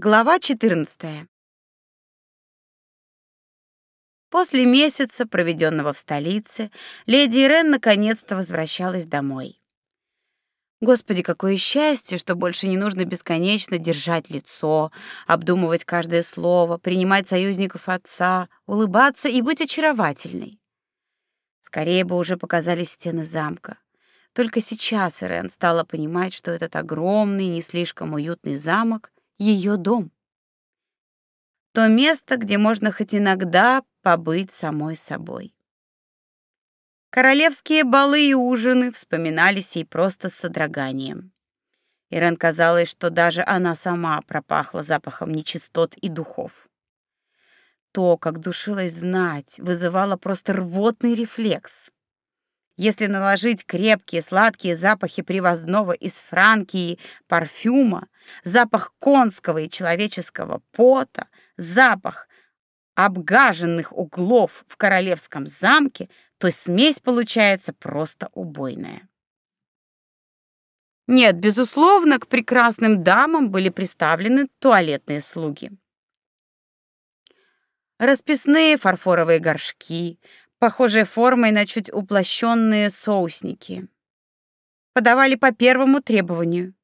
Глава 14. После месяца, проведенного в столице, леди Ирен наконец-то возвращалась домой. Господи, какое счастье, что больше не нужно бесконечно держать лицо, обдумывать каждое слово, принимать союзников отца, улыбаться и быть очаровательной. Скорее бы уже показались стены замка. Только сейчас Ирен стала понимать, что этот огромный, не слишком уютный замок — ее дом. То место, где можно хоть иногда побыть самой собой. Королевские балы и ужины вспоминались ей просто с содроганием. Ирен казалось, что даже она сама пропахла запахом нечистот и духов. То, как душилась знать, вызывало просто рвотный рефлекс. Если наложить крепкие сладкие запахи привозного из Франкии парфюма, запах конского и человеческого пота, запах обгаженных углов в королевском замке, то смесь получается просто убойная. Нет, безусловно, к прекрасным дамам были представлены туалетные слуги. Расписные фарфоровые горшки, похожие формой на чуть уплощенные соусники. Подавали по первому требованию.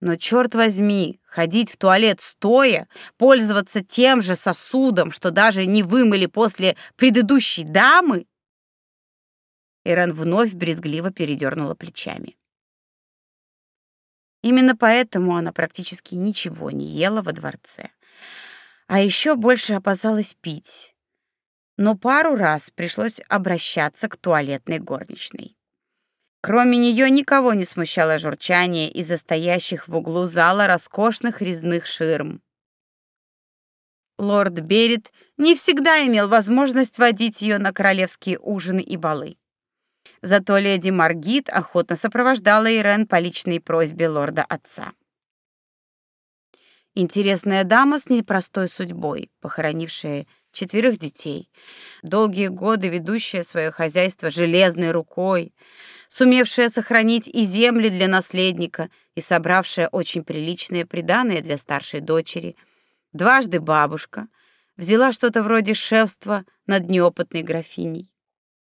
Но черт возьми, ходить в туалет стоя, пользоваться тем же сосудом, что даже не вымыли после предыдущей дамы? Ирен вновь брезгливо передернула плечами. Именно поэтому она практически ничего не ела во дворце. А еще больше опасалась пить но пару раз пришлось обращаться к туалетной горничной. Кроме нее никого не смущало журчание из-за стоящих в углу зала роскошных резных ширм. Лорд Берет не всегда имел возможность водить ее на королевские ужины и балы. Зато леди Маргит охотно сопровождала Ирен по личной просьбе лорда отца. Интересная дама с непростой судьбой, похоронившая четверых детей, долгие годы ведущая свое хозяйство железной рукой, сумевшая сохранить и земли для наследника и собравшая очень приличное приданое для старшей дочери, дважды бабушка, взяла что-то вроде шефства над неопытной графиней.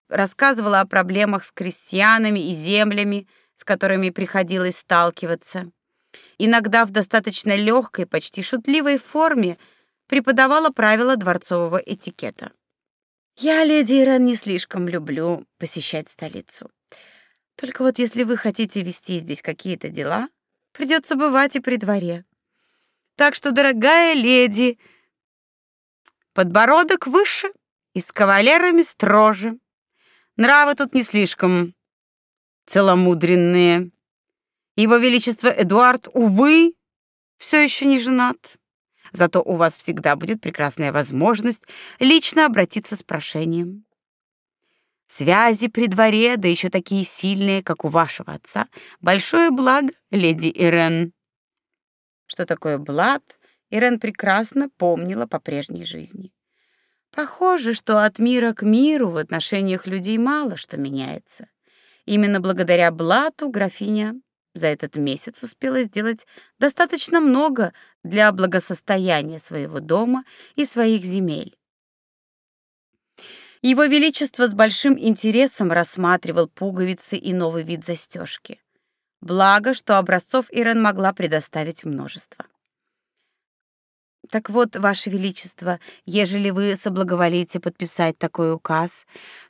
Рассказывала о проблемах с крестьянами и землями, с которыми приходилось сталкиваться. Иногда в достаточно легкой, почти шутливой форме – преподавала правила дворцового этикета. Я, леди Ирен, не слишком люблю посещать столицу. Только вот если вы хотите вести здесь какие-то дела, придется бывать и при дворе. Так что, дорогая леди, подбородок выше и с кавалерами строже. Нравы тут не слишком целомудренные. Его величество Эдуард, увы, все еще не женат. Зато у вас всегда будет прекрасная возможность лично обратиться с прошением. Связи при дворе, да еще такие сильные, как у вашего отца, большое благо, леди Ирен. Что такое блат, Ирен прекрасно помнила по прежней жизни. Похоже, что от мира к миру в отношениях людей мало что меняется. Именно благодаря блату графиня за этот месяц успела сделать достаточно много для благосостояния своего дома и своих земель. Его величество с большим интересом рассматривал пуговицы и новый вид застежки. Благо, что образцов Ирен могла предоставить множество. Так вот, ваше величество, ежели вы соблаговолите подписать такой указ,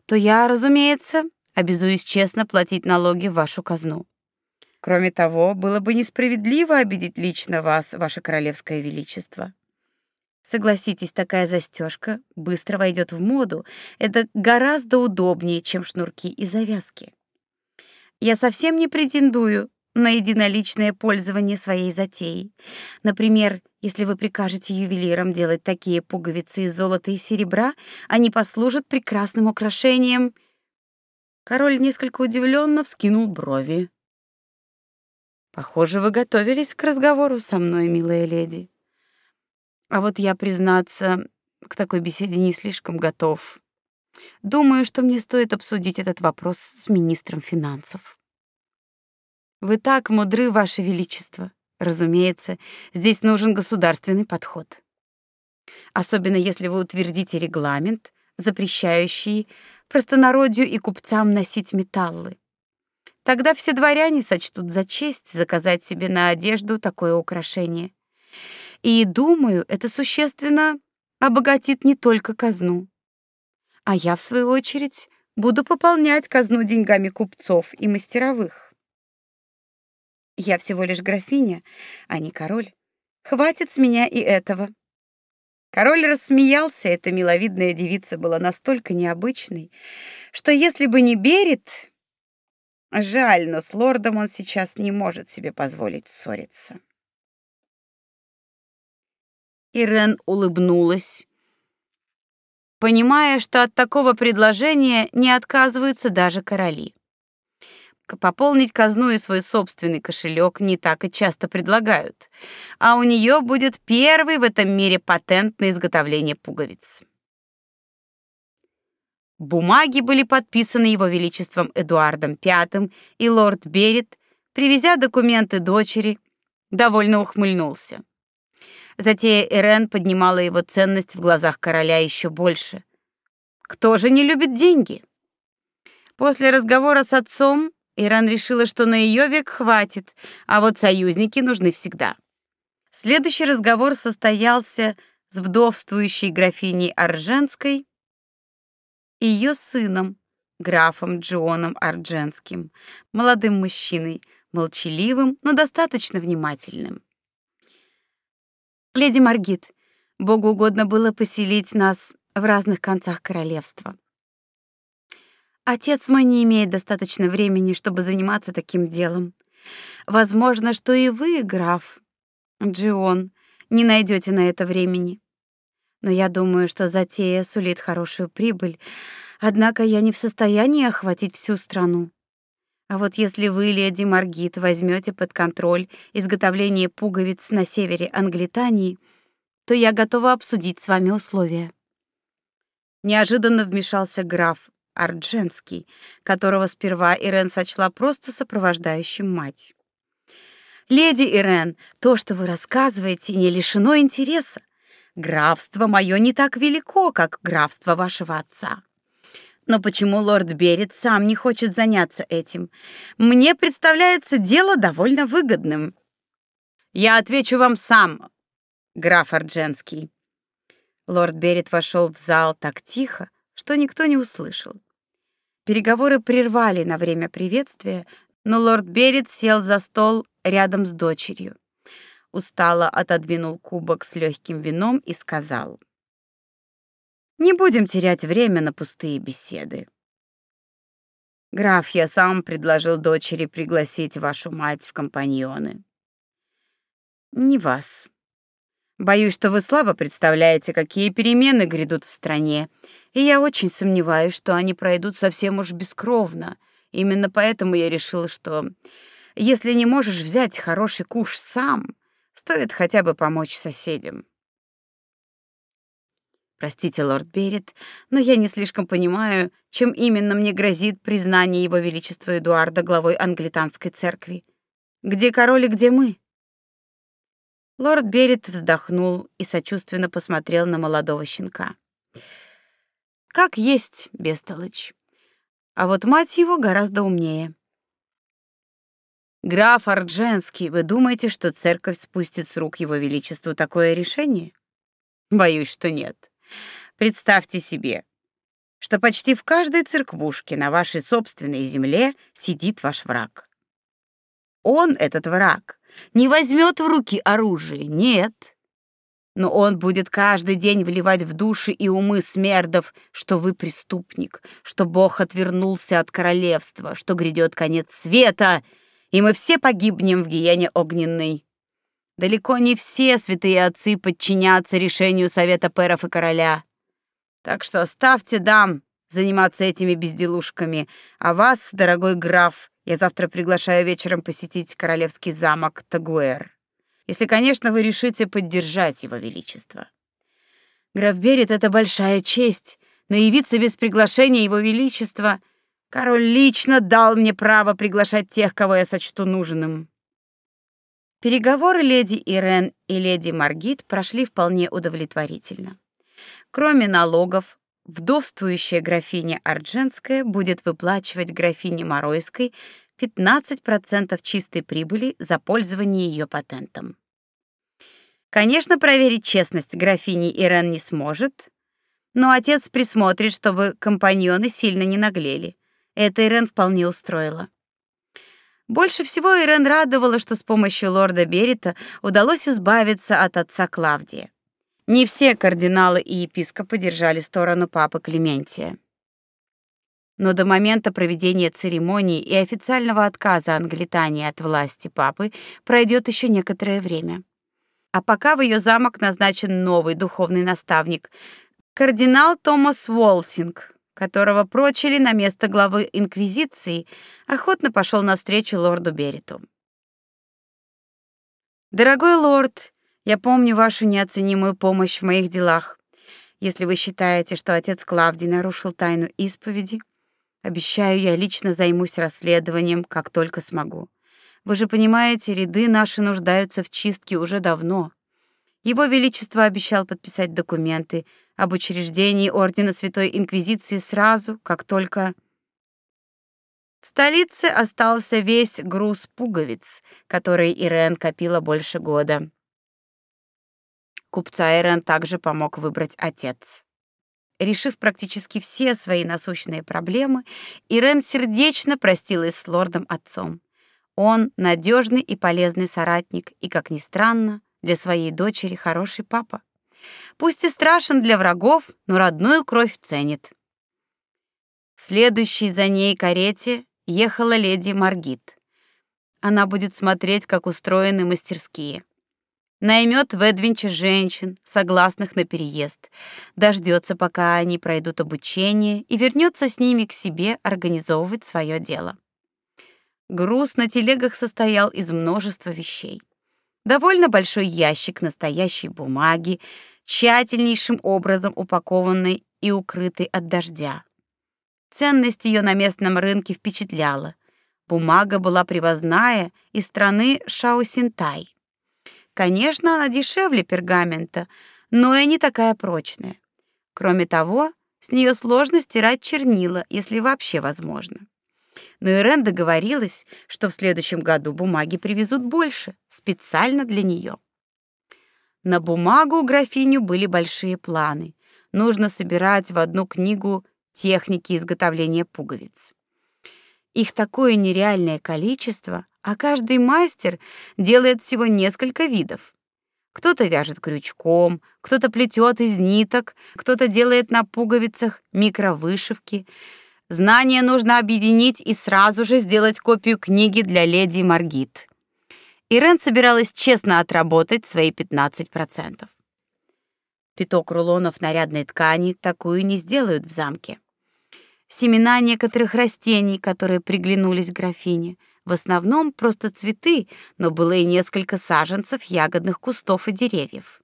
то я, разумеется, обязуюсь честно платить налоги в вашу казну. Кроме того, было бы несправедливо обидеть лично вас, ваше королевское величество. Согласитесь, такая застежка быстро войдет в моду. Это гораздо удобнее, чем шнурки и завязки. Я совсем не претендую на единоличное пользование своей затеей. Например, если вы прикажете ювелирам делать такие пуговицы из золота и серебра, они послужат прекрасным украшением. Король несколько удивленно вскинул брови. Похоже, вы готовились к разговору со мной, милая леди. А вот я, признаться, к такой беседе не слишком готов. Думаю, что мне стоит обсудить этот вопрос с министром финансов. Вы так мудры, ваше величество, Разумеется, здесь нужен государственный подход. Особенно если вы утвердите регламент, запрещающий простонародью и купцам носить металлы. Тогда все дворяне сочтут за честь заказать себе на одежду такое украшение. И, думаю, это существенно обогатит не только казну. А я, в свою очередь, буду пополнять казну деньгами купцов и мастеровых. Я всего лишь графиня, а не король. Хватит с меня и этого. Король рассмеялся, эта миловидная девица была настолько необычной, что если бы не Берет, жаль, но с лордом он сейчас не может себе позволить ссориться. Ирен улыбнулась, понимая, что от такого предложения не отказываются даже короли. Пополнить казну и свой собственный кошелек не так и часто предлагают, а у нее будет первый в этом мире патент на изготовление пуговиц. Бумаги были подписаны его величеством Эдуардом V, и лорд Берет, привезя документы дочери, довольно ухмыльнулся. Затея Ирен поднимала его ценность в глазах короля еще больше. Кто же не любит деньги? После разговора с отцом Иран решила, что на ее век хватит, а вот союзники нужны всегда. Следующий разговор состоялся с вдовствующей графиней Арженской и ее сыном, графом Джоном Арженским, молодым мужчиной, молчаливым, но достаточно внимательным. Леди Маргит, Богу угодно было поселить нас в разных концах королевства. Отец мой не имеет достаточно времени, чтобы заниматься таким делом. Возможно, что и вы, граф Джион, не найдете на это времени. Но я думаю, что затея сулит хорошую прибыль. Однако я не в состоянии охватить всю страну. А вот если вы, леди Маргит, возьмете под контроль изготовление пуговиц на севере Англитании, то я готова обсудить с вами условия. Неожиданно вмешался граф Ардженский, которого сперва Ирен сочла просто сопровождающим мать. «Леди Ирен, то, что вы рассказываете, не лишено интереса. Графство мое не так велико, как графство вашего отца. Но почему лорд Берет сам не хочет заняться этим? Мне представляется дело довольно выгодным. Я отвечу вам сам, граф Ардженский. Лорд Берет вошел в зал так тихо, что никто не услышал. Переговоры прервали на время приветствия, но лорд Берет сел за стол рядом с дочерью. Устало отодвинул кубок с легким вином и сказал: "Не будем терять время на пустые беседы. Граф, я сам предложил дочери пригласить вашу мать в компаньоны. Не вас. Боюсь, что вы слабо представляете, какие перемены грядут в стране, и я очень сомневаюсь, что они пройдут совсем уж бескровно. Именно поэтому я решила, что если не можешь взять хороший куш сам, стоит хотя бы помочь соседям. Простите, лорд Берет, но я не слишком понимаю, чем именно мне грозит признание его величества Эдуарда главой англиканской церкви. Где король и где мы? Лорд Берет вздохнул и сочувственно посмотрел на молодого щенка. Как есть, бестолочь. А вот мать его гораздо умнее. Граф Ардженский, вы думаете, что церковь спустит с рук его величеству такое решение? Боюсь, что нет. Представьте себе, что почти в каждой церквушке на вашей собственной земле сидит ваш враг. Он, этот враг, не возьмет в руки оружие, нет. Но он будет каждый день вливать в души и умы смердов, что вы преступник, что Бог отвернулся от королевства, что грядет конец света, и мы все погибнем в гиене огненной. Далеко не все святые отцы подчинятся решению совета пэров и короля. Так что оставьте дам заниматься этими безделушками, а вас, дорогой граф, я завтра приглашаю вечером посетить королевский замок Тагуэр. Если, конечно, вы решите поддержать его величество. Граф Берет — это большая честь, но явиться без приглашения его величества король лично дал мне право приглашать тех, кого я сочту нужным. Переговоры леди Ирен и леди Маргит прошли вполне удовлетворительно. Кроме налогов, вдовствующая графиня Ардженская будет выплачивать графине Моройской 15% чистой прибыли за пользование ее патентом. Конечно, проверить честность графини Ирен не сможет, но отец присмотрит, чтобы компаньоны сильно не наглели. Это Ирен вполне устроило. Больше всего Ирен радовало, что с помощью лорда Берита удалось избавиться от отца Клавдия. Не все кардиналы и епископы держали сторону папы Клементия. Но до момента проведения церемонии и официального отказа Англитании от власти папы пройдет еще некоторое время. А пока в ее замок назначен новый духовный наставник, кардинал Томас Волсинг, которого прочили на место главы инквизиции, охотно пошел навстречу лорду Бериту. Дорогой лорд, я помню вашу неоценимую помощь в моих делах. Если вы считаете, что отец Клавдий нарушил тайну исповеди, обещаю, я лично займусь расследованием, как только смогу. Вы же понимаете, ряды наши нуждаются в чистке уже давно. Его величество обещал подписать документы об учреждении ордена Святой Инквизиции сразу, как только в столице остался весь груз пуговиц, который Ирен копила больше года. Купца Ирен также помог выбрать отец. Решив практически все свои насущные проблемы, Ирен сердечно простилась с лордом-отцом. Он надежный и полезный соратник, и, как ни странно, для своей дочери хороший папа. Пусть и страшен для врагов, но родную кровь ценит. В следующей за ней карете ехала леди Маргит. Она будет смотреть, как устроены мастерские. Наймет в Эдвинче женщин, согласных на переезд, дождется, пока они пройдут обучение, и вернется с ними к себе организовывать свое дело. Груз на телегах состоял из множества вещей довольно большой ящик настоящей бумаги, тщательнейшим образом упакованный и укрытый от дождя. Ценность ее на местном рынке впечатляла. Бумага была привозная из страны Шаосинтай. Конечно, она дешевле пергамента, но и не такая прочная. Кроме того, с нее сложно стирать чернила, если вообще возможно. Но Ирен договорилась, что в следующем году бумаги привезут больше, специально для нее. На бумагу у графиню были большие планы. Нужно собирать в одну книгу техники изготовления пуговиц. Их такое нереальное количество, а каждый мастер делает всего несколько видов. Кто-то вяжет крючком, кто-то плетет из ниток, кто-то делает на пуговицах микровышивки — Знания нужно объединить и сразу же сделать копию книги для леди Маргит. Ирен собиралась честно отработать свои 15%. Пяток рулонов нарядной ткани такую не сделают в замке. Семена некоторых растений, которые приглянулись графине, в основном просто цветы, но было и несколько саженцев ягодных кустов и деревьев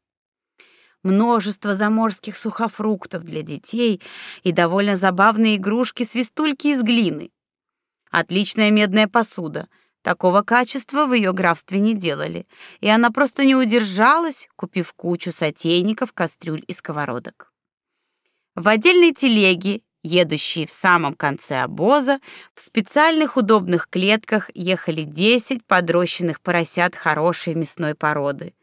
множество заморских сухофруктов для детей и довольно забавные игрушки-свистульки из глины. Отличная медная посуда. Такого качества в ее графстве не делали, и она просто не удержалась, купив кучу сотейников, кастрюль и сковородок. В отдельной телеге, едущей в самом конце обоза, в специальных удобных клетках ехали 10 подрощенных поросят хорошей мясной породы —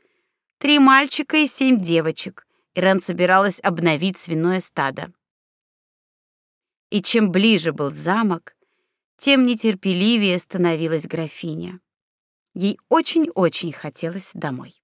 Три мальчика и семь девочек. Иран собиралась обновить свиное стадо. И чем ближе был замок, тем нетерпеливее становилась графиня. Ей очень-очень хотелось домой.